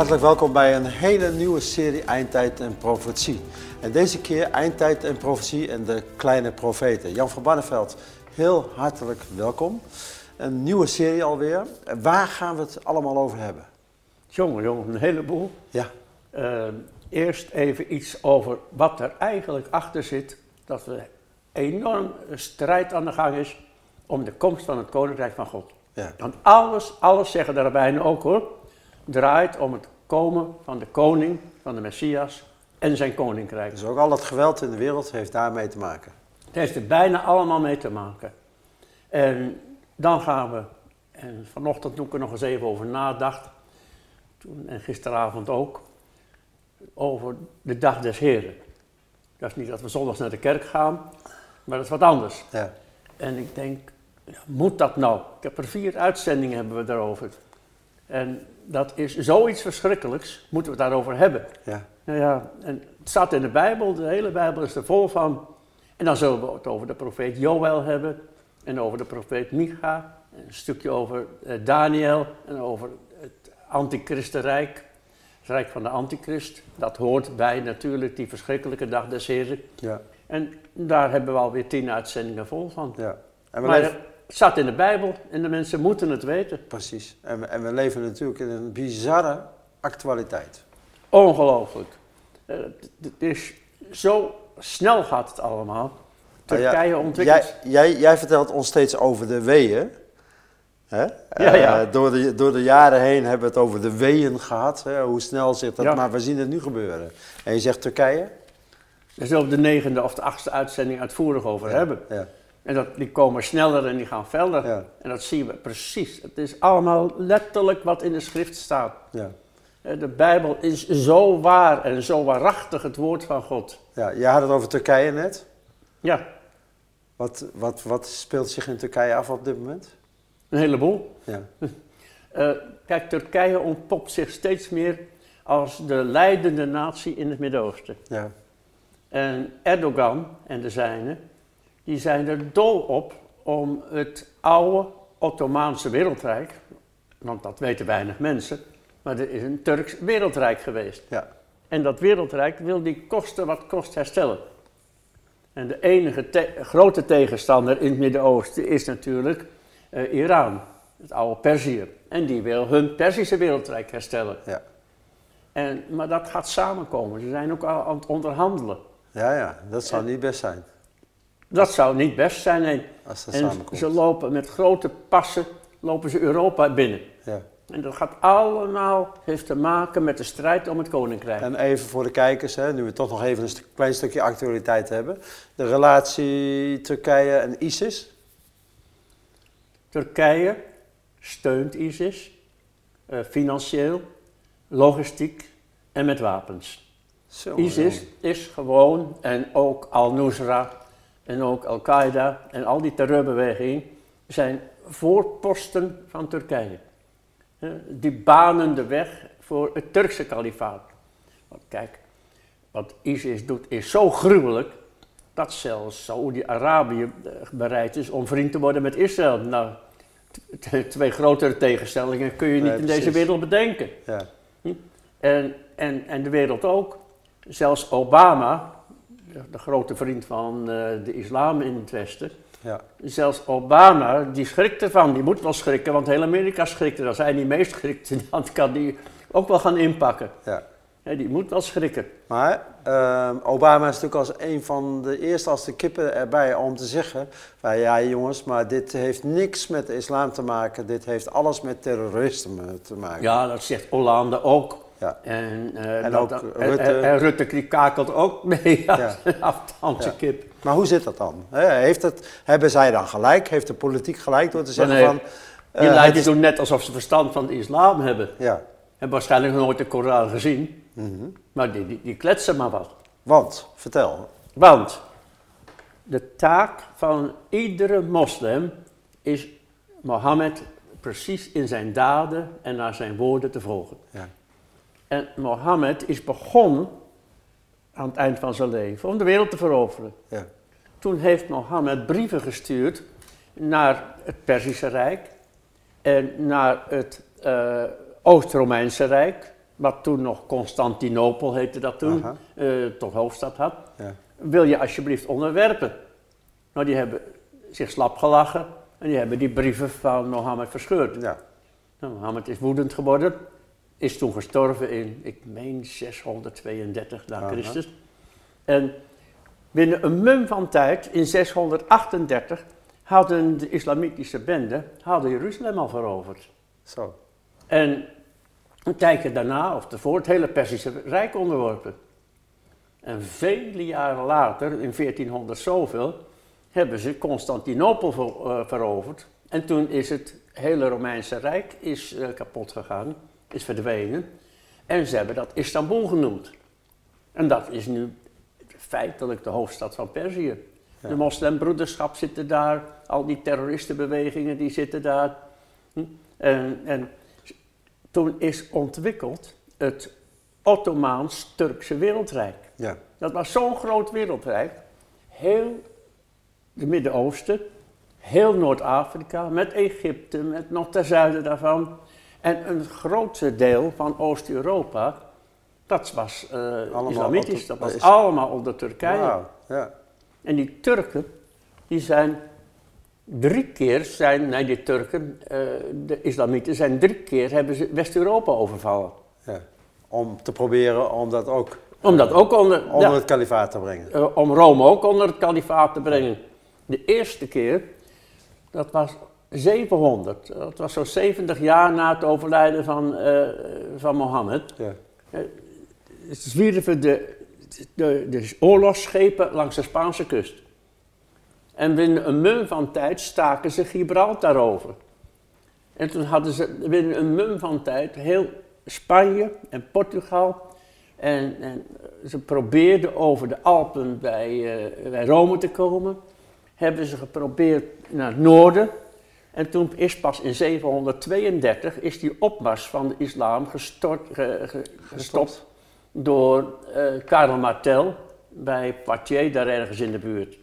Hartelijk welkom bij een hele nieuwe serie Eindtijd en Profetie. En deze keer Eindtijd en Profetie en de kleine profeten. Jan van Barneveld, heel hartelijk welkom. Een nieuwe serie alweer. Waar gaan we het allemaal over hebben? Jongen, jongen, een heleboel. Ja, Eh, eerst even iets over wat er eigenlijk achter zit. Dat er enorm strijd aan de gang is om de komst van het Koninkrijk van God. ja, Want alles, alles zeggen de rabbijnen ook hoor, draait om het komen van de koning, van de Messias en zijn koninkrijk. dus ook al het geweld in de wereld heeft daarmee te maken. Het heeft er bijna allemaal mee te maken. En dan gaan we, en vanochtend toen ik er nog eens even over nadacht, toen, en gisteravond ook, over de dag des Heren. Dat is niet dat we zondags naar de kerk gaan, maar dat is wat anders. Ja, En ik denk, moet dat nou? Ik heb er vier uitzendingen hebben we daarover. En dat is zoiets verschrikkelijks, moeten we het daarover hebben. ja, Nou ja, en het staat in de Bijbel, de hele Bijbel is er vol van. En dan zullen we het over de profeet Joël hebben, en over de profeet Micha, en een stukje over eh, Daniel, en over het antichristenrijk, het rijk van de antichrist. Dat hoort bij natuurlijk die verschrikkelijke dag des Heren. ja, En daar hebben we alweer tien uitzendingen vol van. ja. En we Maar leven, het staat in de Bijbel en de mensen moeten het weten. precies. En we, en we leven natuurlijk in een bizarre actualiteit. Ongelooflijk. Eh, Het is zo snel gaat het allemaal. Turkije Nou ja, ontwikkelt. Jij, jij, jij vertelt ons steeds over de weeën. Hè? Ja, ja. Eh, door, de, door de jaren heen hebben we het over de weeën gehad. Hè? Hoe snel zit dat? Ja. Maar we zien het nu gebeuren. En je zegt Turkije? Daar zullen we de negende of de achtste uitzending uitvoerig over hebben. Ja, En dat, die komen sneller en die gaan verder. Ja. En dat zien we precies. Het is allemaal letterlijk wat in de schrift staat. ja. Eh, De Bijbel is zo waar en zo waarachtig het woord van God. ja. Jij had het over Turkije net. Ja, Wat, wat, wat speelt zich in Turkije af op dit moment? een heleboel. Ja, Eh, kijk, Turkije ontpopt zich steeds meer als de leidende natie in het Midden-Oosten. ja, En Erdogan en de zijnen, die zijn er dol op om het oude Ottomaanse wereldrijk, want dat weten weinig mensen, maar er is een Turks wereldrijk geweest. ja, En dat wereldrijk wil die kosten wat kost herstellen. En de enige te- grote tegenstander in het Midden-Oosten is natuurlijk eh, Iran, het oude Perzië. En die wil hun Perzische wereldrijk herstellen. ja. En, maar dat gaat samenkomen. Ze zijn ook al aan het onderhandelen. Ja, ja, dat zou niet best zijn Dat zou niet best zijn. Nee. als dat En samenkomt. ze lopen met grote passen lopen ze Europa binnen. Ja. En dat gaat allemaal, heeft te maken met de strijd om het koninkrijk. En even voor de kijkers, hè, nu we toch nog even een klein stukje actualiteit hebben. De relatie Turkije en ISIS. Turkije steunt ISIS, eh, financieel, logistiek en met wapens. Zo, ISIS is gewoon, en ook Al-Nusra en ook Al-Qaeda en al die terreurbewegingen zijn voorposten van Turkije. Die banen de weg voor het Turkse kalifaat. Want kijk, wat ISIS doet is zo gruwelijk dat zelfs Saoedi-Arabië eh, bereid is om vriend te worden met Israël. Nou, twee grotere tegenstellingen kun je niet Nee, in deze wereld bedenken. Ja, En, en, en de wereld ook. Zelfs Obama, de, de grote vriend van eh, de islam in het Westen. ja, Zelfs Obama, die schrikt ervan. Die moet wel schrikken, want heel Amerika schrikt er. Als hij niet mee schrikt, dan kan die ook wel gaan inpakken. ja. Die moet wel schrikken. Maar ehm, Obama is natuurlijk als een van de eerste als de kippen erbij om te zeggen: van, ja jongens, maar dit heeft niks met de islam te maken, dit heeft alles met terrorisme te maken. Ja, dat zegt Hollande ook. Ja. En, eh, En dat- ook dat- Rutte. En, en Rutte kakelt ook mee als Ja. een afstandse kip. Maar hoe zit dat dan? Heeft het, hebben zij dan gelijk? Heeft de politiek gelijk door te zeggen Nee, van... Die het leiders doen net alsof ze verstand van de islam hebben. Ja, Hebben waarschijnlijk nooit de Koran gezien. mhm. Maar die, die, die kletsen maar wat. want, vertel. Want de taak van iedere moslim is Mohammed precies in zijn daden en naar zijn woorden te volgen. Ja, En Mohammed is begonnen aan het eind van zijn leven om de wereld te veroveren. ja, Toen heeft Mohammed brieven gestuurd naar het Perzische Rijk en naar het eh, Oost-Romeinse Rijk, wat toen nog Constantinopel heette dat toen, Aha. eh, tot hoofdstad had, Ja. wil je alsjeblieft onderwerpen. Nou, die hebben zich slap gelachen en die hebben die brieven van Mohammed verscheurd. Ja. Nou, Mohammed is woedend geworden, is toen gestorven in, ik meen 632 na Aha. Christus. En binnen een mum van tijd, in 638, hadden de islamitische benden hadden Jeruzalem al veroverd. Zo. En een tijdje daarna, of ervoor, het hele Perzische Rijk onderworpen. En vele jaren later, in 1400 zoveel, hebben ze Constantinopel ver- eh, veroverd. En toen is het hele Romeinse Rijk is, eh, kapot gegaan, is verdwenen. En ze hebben dat Istanbul genoemd. En dat is nu feitelijk de hoofdstad van Perzië. Ja. De moslimbroederschap zitten daar, al die terroristenbewegingen die zitten daar. Hm? En, en toen is ontwikkeld het Ottomaans-Turkse wereldrijk. Ja. Dat was zo'n groot wereldrijk. Heel het Midden-Oosten, heel Noord-Afrika, met Egypte, met nog ten zuiden daarvan. En een grootste deel van Oost-Europa, dat was eh, islamitisch. Dat was is- allemaal onder Turkije. Ja. En die Turken, die zijn drie keer, zijn, nee die Turken, eh, de islamieten zijn drie keer, hebben ze West-Europa overvallen. ja. Om te proberen om dat ook Om dat ook onder, onder ja, het kalifaat te brengen. eh, om Rome ook onder het kalifaat te brengen. De eerste keer, dat was 700. Dat was zo'n 70 jaar na het overlijden van, eh, van Mohammed. Ja. zwierven de, de, de oorlogsschepen langs de Spaanse kust. En binnen een mum van tijd staken ze Gibraltar over. En toen hadden ze binnen een mum van tijd heel Spanje en Portugal. En, en ze probeerden over de Alpen bij, eh, bij Rome te komen. Hebben ze geprobeerd naar het noorden. En toen is pas in 732 is die opmars van de islam gestort, ge- ge- gestopt door eh Karel Martel bij Poitiers, daar ergens in de buurt.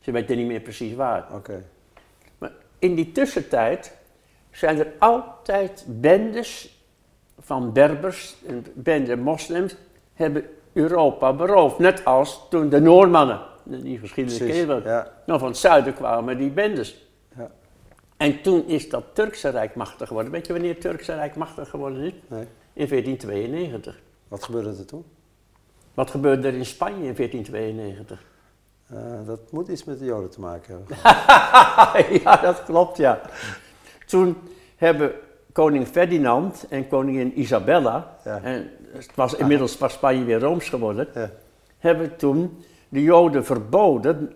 Ze weten niet meer precies waar. Oké. Maar in die tussentijd zijn er altijd bendes van Berbers en bende moslims hebben Europa beroofd. Net als toen de Noormannen, die geschiedenis Precies. ken je wel. Ja. Nou, van het zuiden kwamen die bendes. En toen is dat Turkse Rijk machtig geworden. Weet je wanneer het Turkse Rijk machtig geworden is? Nee. In 1492. Wat gebeurde er toen? Wat gebeurde er in Spanje in 1492? Eh, dat moet iets met de Joden te maken hebben. ja, dat klopt, ja. Toen hebben koning Ferdinand en koningin Isabella, Ja. en het was inmiddels was Spanje weer Rooms geworden, Ja. hebben toen de Joden verboden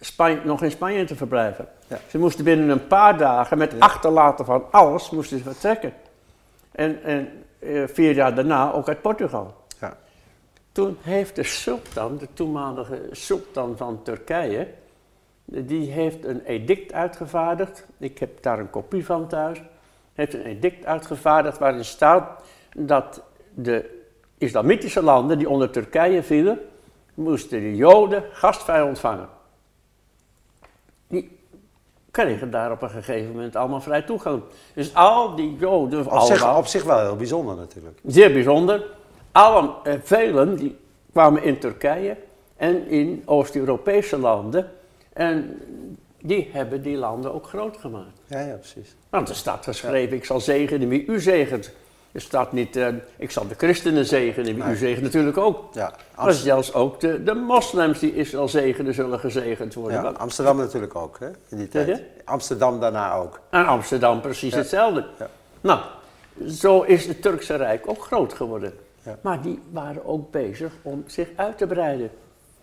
Spanje, nog in Spanje te verblijven. Ja. Ze moesten binnen een paar dagen met achterlaten van alles moesten ze vertrekken. En, en eh, vier jaar daarna ook uit Portugal. Ja. Toen heeft de sultan, de toenmalige sultan van Turkije, die heeft een edict uitgevaardigd. Ik heb daar een kopie van thuis. Heeft een edict uitgevaardigd waarin staat dat de islamitische landen die onder Turkije vielen, moesten de Joden gastvrij ontvangen. Die kregen daar op een gegeven moment allemaal vrij toegang. Dus al die Joden, Op, zich, op zich wel heel bijzonder natuurlijk. Zeer bijzonder. Alle, eh, velen die kwamen in Turkije en in Oost-Europese landen. En die hebben die landen ook groot gemaakt. Ja, ja, precies. Want er staat geschreven, ik zal zegenen wie u zegent. Er staat niet, eh, ik zal de christenen zegenen wie u Nee. zegent natuurlijk ook. Ja, Maar zelfs ook de, de moslims die Israël zegenen, zullen gezegend worden. ja, Amsterdam natuurlijk ook, hè, in die tijd. Amsterdam daarna ook. En Amsterdam precies hetzelfde. Nou, zo is het Turkse Rijk ook groot geworden. Maar die waren ook bezig om zich uit te breiden.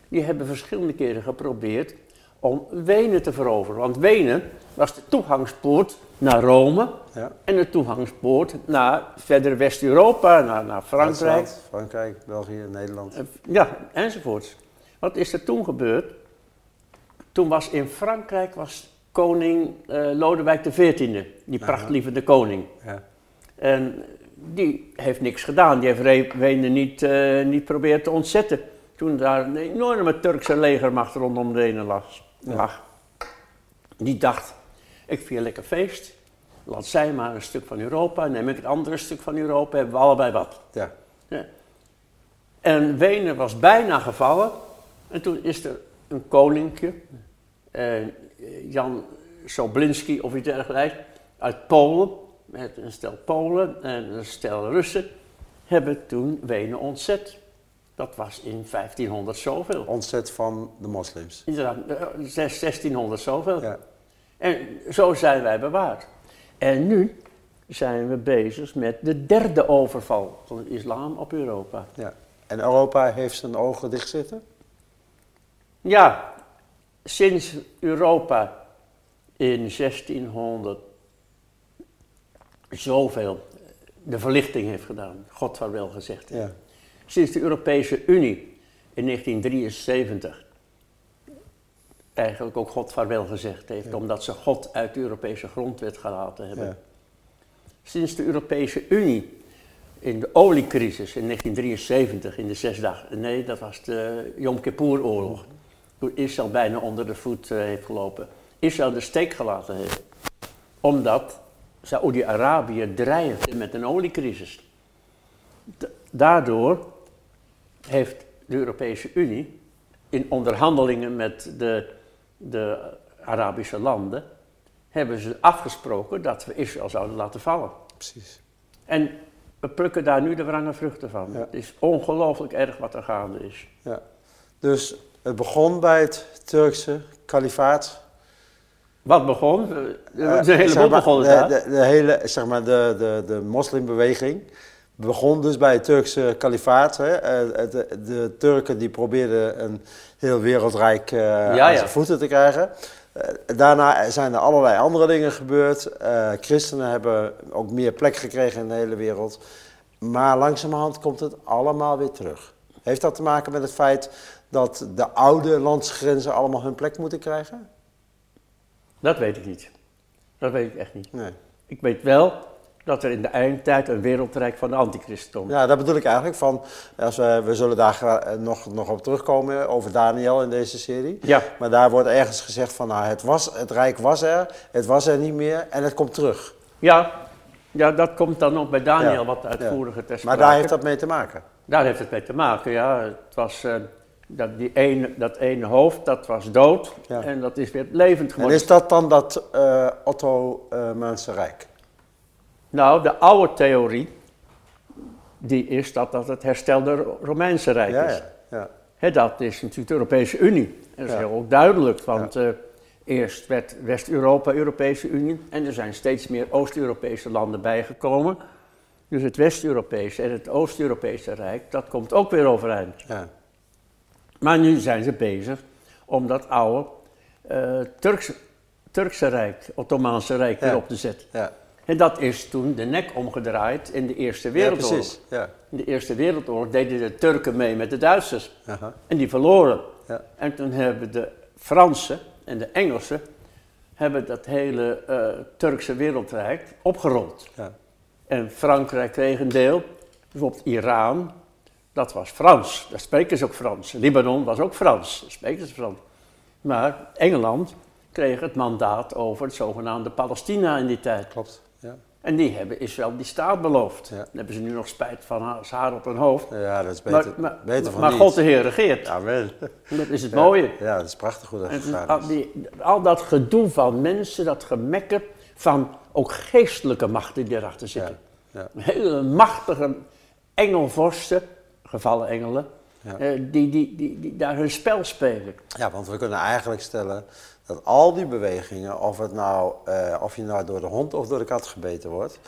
Die hebben verschillende keren geprobeerd om Wenen te veroveren. Want Wenen was de toegangspoort naar Rome Ja. en de toegangspoort naar verder West-Europa, naar, naar Frankrijk Duitsland, Frankrijk, België, Nederland. eh, ja, enzovoorts. Wat is er toen gebeurd? Toen was in Frankrijk was koning eh, Lodewijk XIV, die prachtlievende koning. Ja. En die heeft niks gedaan. Die heeft Wenen niet, eh niet proberen te ontzetten. Toen daar een enorme Turkse legermacht rondom Wenen lag. lag. Die dacht, ik vier lekker feest. Laat zij maar een stuk van Europa, neem ik het andere stuk van Europa, hebben we allebei wat. ja. Ja. En Wenen was bijna gevallen. En toen is er een koninkje, eh, Jan Soblinski of iets dergelijks, uit Polen, met een stel Polen en een stel Russen, hebben toen Wenen ontzet. Dat was in 1500 zoveel. Ontzet van de moslims. Inderdaad, eh, zes- 1600 zoveel. Ja. En zo zijn wij bewaard. En nu zijn we bezig met de derde overval van de islam op Europa. ja. En Europa heeft zijn ogen dicht zitten? Ja, sinds Europa in 1600 zoveel de verlichting heeft gedaan, God vaarwel gezegd. Ja. Sinds de Europese Unie in 1973 eigenlijk ook God vaarwel gezegd heeft, omdat ze God uit de Europese grondwet gelaten hebben. Ja. Sinds de Europese Unie in de oliecrisis in 1973, in de zes dagen, nee, dat was de Yom Kippur-oorlog, toen Israël bijna onder de voet eh, heeft gelopen, Israël de steek gelaten heeft, omdat Saoedi-Arabië dreigde met een oliecrisis. Daardoor heeft de Europese Unie in onderhandelingen met de, de Arabische landen, hebben ze afgesproken dat we Israël zouden laten vallen. Precies. En we plukken daar nu de wrange vruchten van. Ja. Het is ongelooflijk erg wat er gaande is. Ja. Dus het begon bij het Turkse kalifaat. Wat begon? Er Eh, een heleboel zeg maar, begonnen de, de, de hele, zeg maar, de, de, de moslimbeweging begon dus bij het Turkse kalifaat. Hè. Eh, De, de Turken die probeerden een heel wereldrijk eh aan ja. zijn voeten te krijgen. Eh, daarna zijn er allerlei andere dingen gebeurd. Eh, christenen hebben ook meer plek gekregen in de hele wereld. Maar langzamerhand komt het allemaal weer terug. Heeft dat te maken met het feit dat de oude landsgrenzen allemaal hun plek moeten krijgen? Dat weet ik niet. Dat weet ik echt niet. Nee. Ik weet wel dat er in de eindtijd een wereldrijk van de antichrist komt. Ja, dat bedoel ik eigenlijk. Van, als we, we zullen daar gra- nog, nog op terugkomen over Daniel in deze serie. Ja. Maar daar wordt ergens gezegd van nou, het, was, het rijk was er, het was er niet meer en het komt terug. Ja, ja dat komt dan nog bij Daniel Ja, wat uitvoeriger ter Maar daar heeft dat mee te maken. Daar heeft het mee te maken, ja. Het was, eh, dat, die ene, dat ene hoofd, dat was dood Ja. en dat is weer levend En geworden. is dat dan dat eh Otto-Maanse Rijk? Nou, de oude theorie, die is dat dat het herstelde Ro- Romeinse Rijk Ja, is. ja, ja. Dat is natuurlijk de Europese Unie. Dat is heel ook duidelijk, want eh, eerst werd West-Europa Europese Unie en er zijn steeds meer Oost-Europese landen bijgekomen. Dus het West-Europese en het Oost-Europese Rijk, dat komt ook weer overeind. ja. Maar nu zijn ze bezig om dat oude eh, Turkse, Turkse Rijk, Ottomaanse Rijk, weer op te zetten. Ja. En dat is toen de nek omgedraaid in de Eerste ja Wereldoorlog. precies. Ja. in de Eerste Wereldoorlog deden de Turken mee met de Duitsers. Aha. En die verloren. Ja. En toen hebben de Fransen en de Engelsen hebben dat hele eh, Turkse wereldrijk opgerold. Ja. En Frankrijk kreeg een deel, bijvoorbeeld Iran, dat was Frans. Daar spreken ze ook Frans. Libanon was ook Frans, daar spreken ze Frans. Maar Engeland kreeg het mandaat over het zogenaamde Palestina in die tijd. Klopt. En die hebben Israël die staat beloofd. Ja. Daar hebben ze nu nog spijt van als haar op hun hoofd. ja, dat is beter, maar maar, beter van maar niet. God de Heer regeert. Amen. Dat is het Ja. mooie. Ja, dat is prachtig hoe dat En gegaan al, die, al dat gedoe van mensen, dat gemekker van ook geestelijke machten die erachter zitten. Ja. Hele machtige engelvorsten, gevallen engelen, eh, die, die, die, die daar hun spel spelen. Ja, want we kunnen eigenlijk stellen dat al die bewegingen, of, het nou, eh, of je nou door de hond of door de kat gebeten wordt,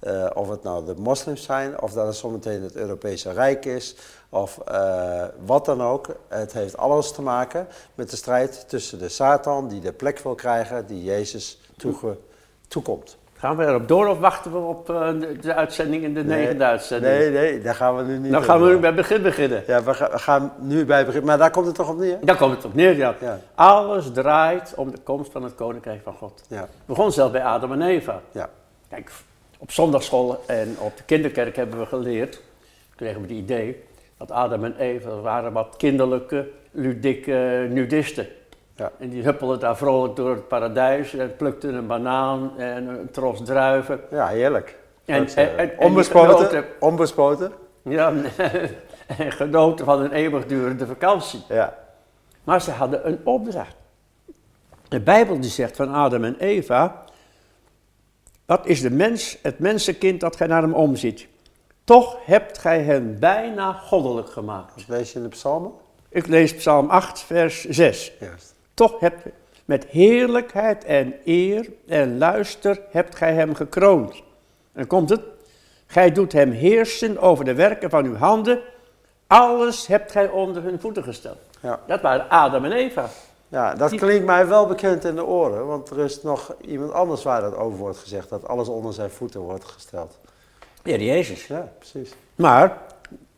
eh, of het nou de moslims zijn, of dat het zometeen het Europese Rijk is, of eh, wat dan ook, het heeft alles te maken met de strijd tussen de Satan die de plek wil krijgen die Jezus toekomt. Gaan we erop door of wachten we op eh, de, uitzending in de negende uitzending? Nee, nee, daar gaan we nu niet Dan gaan we nu bij het begin beginnen. Ja, we, gaan- we gaan nu bij beginnen, maar daar komt het toch op neer? Daar komt het op neer, ja. Ja. Alles draait om de komst van het Koninkrijk van God. Ja, Het begon zelf bij Adam en Eva. ja, Kijk, op zondagschool en op de kinderkerk hebben we geleerd, kregen we het idee, dat Adam en Eva waren wat kinderlijke, ludieke nudisten. Ja. En die huppelden daar vrolijk door het paradijs en plukten een banaan en een tros druiven. ja heerlijk. En- die onbespoten, genoten- onbespoten. Ja, en genoten van een eeuwigdurende vakantie. Ja. Maar ze hadden een opdracht. De Bijbel die zegt van Adam en Eva, dat is de mens, het mensenkind dat gij naar hem omziet. Toch hebt gij hem bijna goddelijk gemaakt. Dat lees je in de psalmen? Ik lees Psalm 8, vers 6. Juist. Toch hebt met heerlijkheid en eer en luister hebt gij hem gekroond. En komt het? Gij doet hem heersen over de werken van uw handen. Alles hebt gij onder hun voeten gesteld. Ja. Dat waren Adam en Eva. Ja, dat Die- klinkt mij wel bekend in de oren, want er is nog iemand anders waar dat over wordt gezegd, dat alles onder zijn voeten wordt gesteld. Heer Jezus. Ja, precies. Maar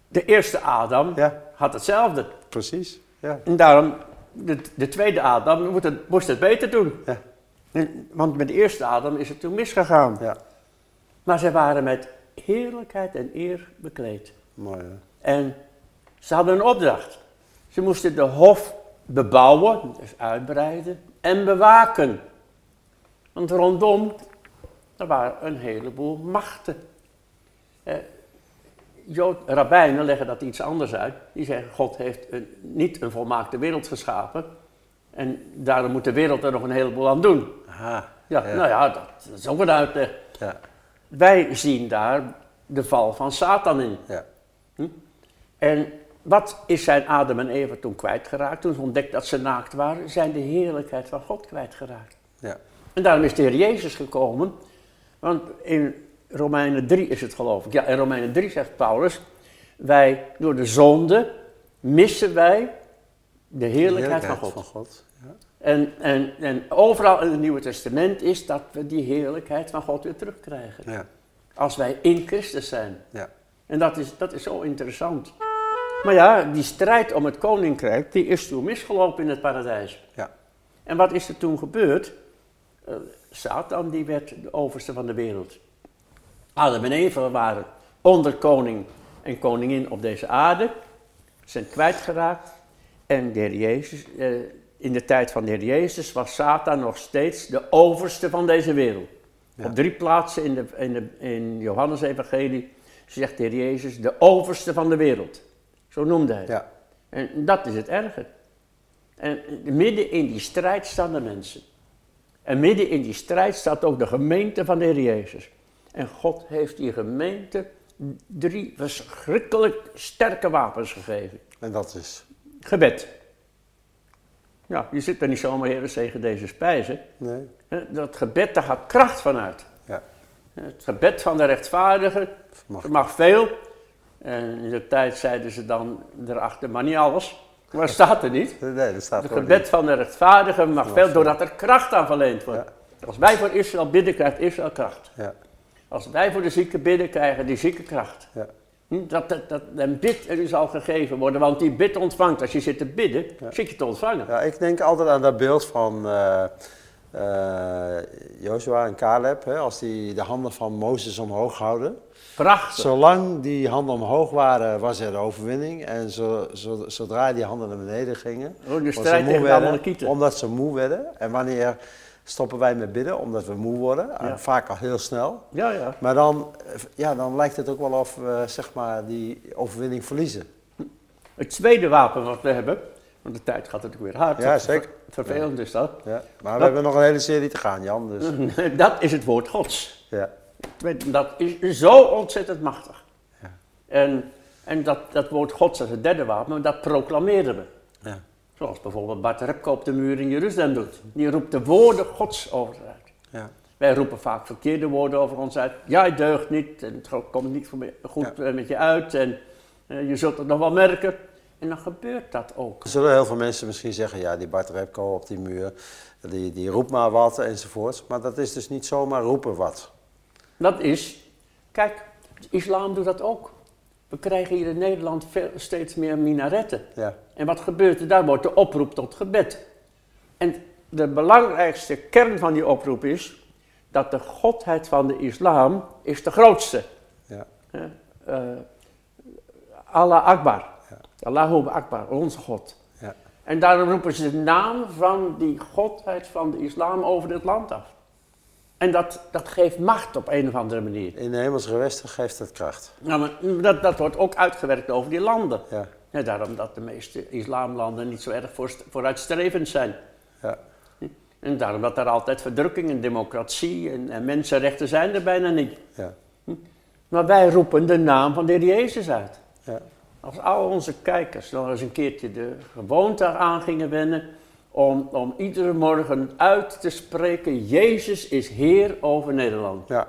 de eerste Adam Ja, had hetzelfde. precies. Ja, En daarom, de, de tweede Adam moest het, moest het beter doen. Ja. Want met de eerste Adam is het toen misgegaan. ja. Maar zij waren met heerlijkheid en eer bekleed. mooi hè? En ze hadden een opdracht. Ze moesten de hof bebouwen, dus uitbreiden, en bewaken. Want rondom, er waren een heleboel machten. Eh, Jood, rabbijnen leggen dat iets anders uit. Die zeggen, God heeft een, niet een volmaakte wereld geschapen. En daarom moet de wereld er nog een heleboel aan doen. Aha. Ja, nou ja, dat, dat is ook een uitleg. Ja, Wij zien daar de val van Satan in. ja. En wat is zijn Adam en Eva toen kwijtgeraakt? Toen ze ontdekt dat ze naakt waren, zijn de heerlijkheid van God kwijtgeraakt. ja. En daarom is de Heer Jezus gekomen. Want in Romeinen 3 is het geloof ik. Ja, in Romeinen 3 zegt Paulus, wij door de zonde missen wij de heerlijkheid, van God. van God. Ja. En, en, en overal in het Nieuwe Testament is dat we die heerlijkheid van God weer terugkrijgen. Ja, Als wij in Christus zijn. ja. En dat is, dat is zo interessant. Maar ja, die strijd om het koninkrijk, die is toen misgelopen in het paradijs. ja. En wat is er toen gebeurd? Eh, Satan die werd de overste van de wereld. Adam en Eva waren onder koning en koningin op deze aarde. Zijn kwijtgeraakt. En de Heer Jezus, eh, in de tijd van de Heer Jezus was Satan nog steeds de overste van deze wereld. Ja. Op drie plaatsen in, de, in, de, in Johannes evangelie zegt de Heer Jezus de overste van de wereld. Zo noemde hij ja. En dat is het erge. En midden in die strijd staan de mensen. En midden in die strijd staat ook de gemeente van de Heer Jezus. En God heeft die gemeente drie verschrikkelijk sterke wapens gegeven. En dat is. Gebed. Ja, je zit er niet zomaar, Heer, zegen deze spijzen. Nee. Dat gebed, daar gaat kracht van uit. Ja. Het gebed van de rechtvaardige, Mag. veel. En in de tijd zeiden ze dan erachter, maar niet alles. Maar dat staat er niet. Nee, dat staat Het gebed van de rechtvaardige mag Mag veel, doordat er kracht aan verleend wordt. Als wij voor Israël bidden, krijgt Israël kracht. Ja, Als wij voor de zieken bidden, krijgen die zieken kracht. ja. Hm, Dat, dat, dat een bid er u zal gegeven worden, want die bid ontvangt. Als je zit te bidden, zit je te ontvangen. Ja, ik denk altijd aan dat beeld van eh eh, Joshua en Caleb, hè, als die de handen van Mozes omhoog houden. Prachtig. Zolang die handen omhoog waren, was er de overwinning. En zo, zo- zodra die handen naar beneden gingen, Oh, de omdat ze strijd moe werden, omdat ze moe werden. En wanneer stoppen wij met bidden? Omdat we moe worden, Ja. en vaak al heel snel. Ja, ja. Maar dan, eh, ja, dan lijkt het ook wel of we zeg maar, die overwinning verliezen. Het tweede wapen wat we hebben, want de tijd gaat natuurlijk weer hard. Ja, Ver- zeker. Vervelend is dat. Ja. Maar we hebben nog een hele serie te gaan, Jan. Dus, Dat is het woord Gods. ja. Dat is zo ontzettend machtig. Ja. En, en dat, dat woord Gods als het derde wapen, dat proclameren we. Zoals bijvoorbeeld Bart Repko op de muur in Jeruzalem doet. Die roept de woorden Gods over ons uit. Ja. Wij roepen vaak verkeerde woorden over ons uit. Jij deugt niet en het komt niet goed eh, met je uit en eh, je zult het nog wel merken. En dan gebeurt dat ook. Er zullen heel veel mensen misschien zeggen, ja, die Bart Repko op die muur, die, die roept maar wat enzovoort. Maar dat is dus niet zomaar roepen wat. Dat is, kijk, islam doet dat ook. We krijgen hier in Nederland veel, steeds meer minaretten. Ja, En wat gebeurt er? Daar wordt de oproep tot gebed. En de belangrijkste kern van die oproep is dat de godheid van de islam is de grootste. ja? Eh, Allah Akbar. Ja. Allahu Akbar, onze God. ja, En daarom roepen ze de naam van die godheid van de islam over dit land af. En dat, dat geeft macht op een of andere manier. In de hemelse gewesten geeft het kracht. Nou, maar dat, dat wordt ook uitgewerkt over die landen. Ja, Ja, daarom dat de meeste islamlanden niet zo erg voor, vooruitstrevend zijn. ja, En daarom dat er altijd verdrukking en democratie en, en mensenrechten zijn er bijna niet. ja, Maar wij roepen de naam van de Heer Jezus uit. ja. Als al onze kijkers nog eens een keertje de gewoonte aan gingen wennen om, om iedere morgen uit te spreken, Jezus is Heer over Nederland. ja.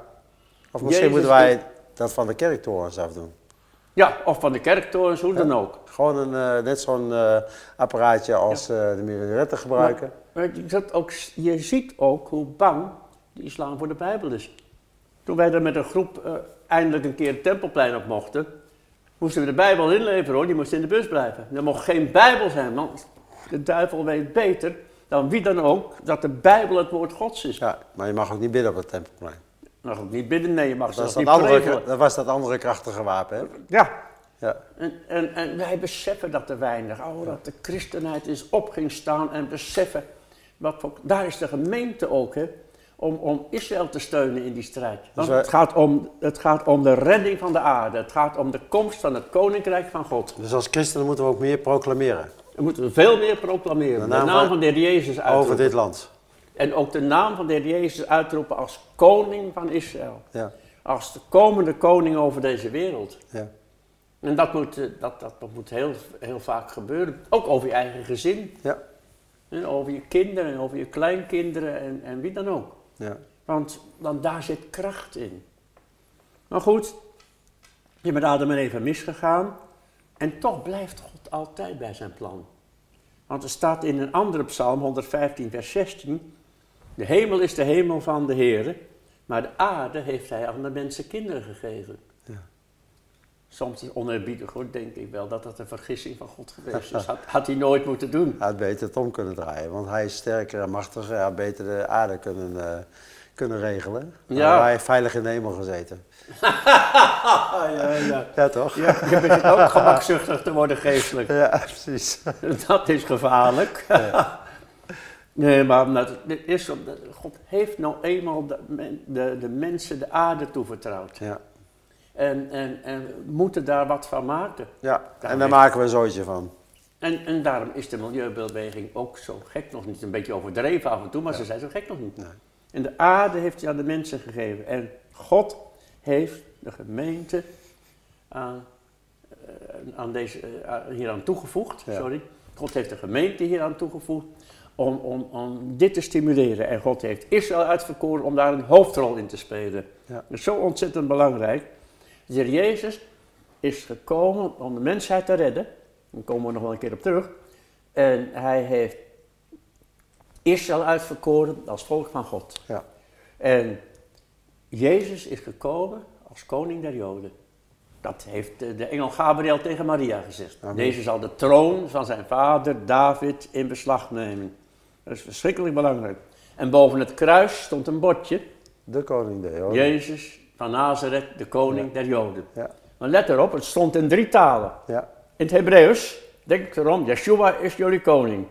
Of misschien Jezus moeten wij dat van de kerktorens afdoen. Ja, of van de kerktorens, hoe dan ook. Gewoon een, eh, net zo'n eh, apparaatje als eh, de minaretten gebruiken. Maar dat ook, je ziet ook hoe bang de islam voor de Bijbel is. Toen wij er met een groep eindelijk een keer het Tempelplein op mochten, moesten we de Bijbel inleveren hoor, die moest in de bus blijven. Er mocht geen Bijbel zijn, want de duivel weet beter dan wie dan ook dat de Bijbel het woord Gods is. Ja, maar je mag ook niet bidden op het tempelplein. Mag ook niet bidden, nee, je mag Dat, zelfs niet andere, dat was dat andere krachtige wapen, hè? Ja, Ja, en, en, en wij beseffen dat te weinig. Oh, dat de christenheid is op ging staan en beseffen. Wat voor, daar is de gemeente ook, hè, om, om Israël te steunen in die strijd. Want wij- het, gaat om, het gaat om de redding van de aarde. Het gaat om de komst van het koninkrijk van God. dus als christenen moeten we ook meer proclameren We moeten veel meer proclameren. De De naam van- de Heer Jezus uitroepen. over dit land. En ook de naam van de Heer Jezus uitroepen als koning van Israël. Ja, Als de komende koning over deze wereld. ja, En dat moet, eh, dat, dat, dat moet heel, heel vaak gebeuren. Ook over je eigen gezin. ja, En over je kinderen en over je kleinkinderen en, en wie dan ook. ja. Want, want daar zit kracht in. Maar goed, je bent Adam en Eva misgegaan. En toch blijft God altijd bij zijn plan. Want er staat in een andere psalm, 115 vers 16. De hemel is de hemel van de Heer. Maar de aarde heeft hij aan de mensen kinderen gegeven. Ja. Soms is oneerbiedig hoor, denk ik wel, dat dat een vergissing van God geweest is. Had, had hij nooit moeten doen. Hij had beter het om kunnen draaien, want hij is sterker en machtiger. Hij had beter de aarde kunnen, eh, kunnen regelen. Ja. hij veilig in de hemel gezeten. Ja, ja. Ja, toch? Ja, je begint ook gemakzuchtig te worden geestelijk. Ja, precies. Dat is gevaarlijk. Nee, maar het is God heeft nou eenmaal de, de, de mensen de aarde toevertrouwd. Ja, En, en, en we moeten daar wat van maken. ja. en daar maken we een van. En, en daarom is de milieubeweging ook zo gek nog niet. Een beetje overdreven af en toe, maar ze zijn zo gek nog niet. Nee. En de aarde heeft hij aan de mensen gegeven. En God heeft de gemeente aan, eh, aan deze, eh, aan- hieraan toegevoegd. Ja. Sorry. God heeft de gemeente hieraan toegevoegd om, om, om dit te stimuleren. En God heeft Israël uitverkoren om daar een hoofdrol in te spelen. Ja. Dat is zo ontzettend belangrijk. De Heer Jezus is gekomen om de mensheid te redden. Daar komen we nog wel een keer op terug. En hij heeft Israël uitverkoren als volk van God. Ja, En Jezus is gekomen als koning der Joden. Dat heeft de, engel Gabriel tegen Maria gezegd. Amen. Deze zal de troon van zijn vader David in beslag nemen. Dat is verschrikkelijk belangrijk. En boven het kruis stond een bordje. de koning der Joden. Jezus van Nazareth, de koning der Joden. Ja, Maar let erop, het stond in drie talen. ja, In het Hebreeuws, denk erom, Yeshua is jullie koning.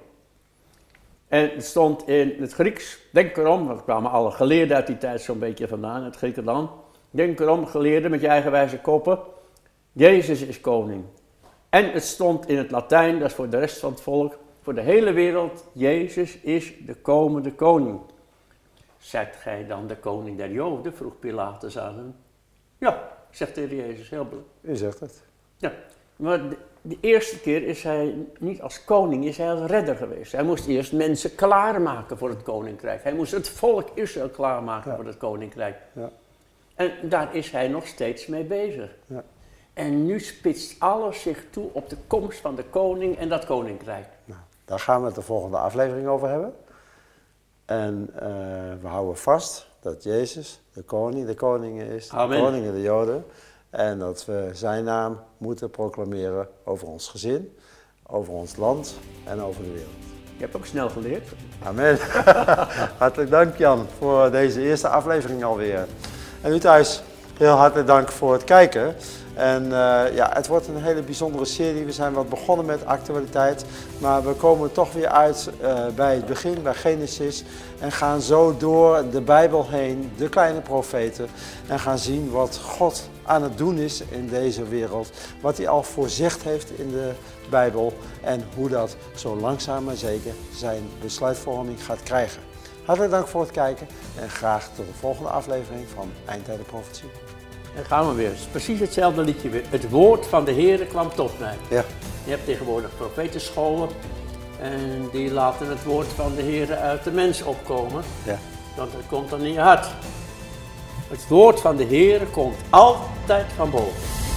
En het stond in het Grieks, denk erom, want er kwamen alle geleerden uit die tijd zo'n beetje vandaan, uit Griekenland. Denk erom, geleerden met je eigenwijze koppen, Jezus is koning. En het stond in het Latijn, dat is voor de rest van het volk, voor de hele wereld, Jezus is de komende koning. Zegt gij dan de koning der Joden? vroeg Pilatus aan hem. Ja, zegt de Heer Jezus, heel belangrijk. u zegt het. Ja, maar de, eerste keer is hij niet als koning, is hij als redder geweest. Hij moest eerst mensen klaarmaken voor het koninkrijk. Hij moest het volk Israël klaarmaken Ja. voor het koninkrijk. Ja, En daar is hij nog steeds mee bezig. ja. En nu spitst alles zich toe op de komst van de koning en dat koninkrijk. Nou, daar gaan we het de volgende aflevering over hebben. En eh, we houden vast dat Jezus de koning de koningen is, Amen. de koningen de Joden. En dat we zijn naam moeten proclameren over ons gezin, over ons land en over de wereld. Je hebt ook snel geleerd. Amen. Hartelijk dank Jan voor deze eerste aflevering alweer. En u thuis, Heel hartelijk dank voor het kijken. En uh, ja, het wordt een hele bijzondere serie. We zijn wat begonnen met actualiteit, maar we komen toch weer uit uh, bij het begin, bij Genesis. En gaan zo door de Bijbel heen, de kleine profeten. En gaan zien wat God aan het doen is in deze wereld. Wat hij al voorzegd heeft in de Bijbel. En hoe dat zo langzaam maar zeker zijn besluitvorming gaat krijgen. Hartelijk dank voor het kijken en graag tot de volgende aflevering van Eindtijden Profetie. En gaan we weer. Het is precies hetzelfde liedje weer. Het woord van de Heer kwam tot mij. Ja. Je hebt tegenwoordig profetenscholen en die laten het woord van de Heer uit de mens opkomen. Ja. Want het komt dan in je hart. Het woord van de Heer komt altijd van boven.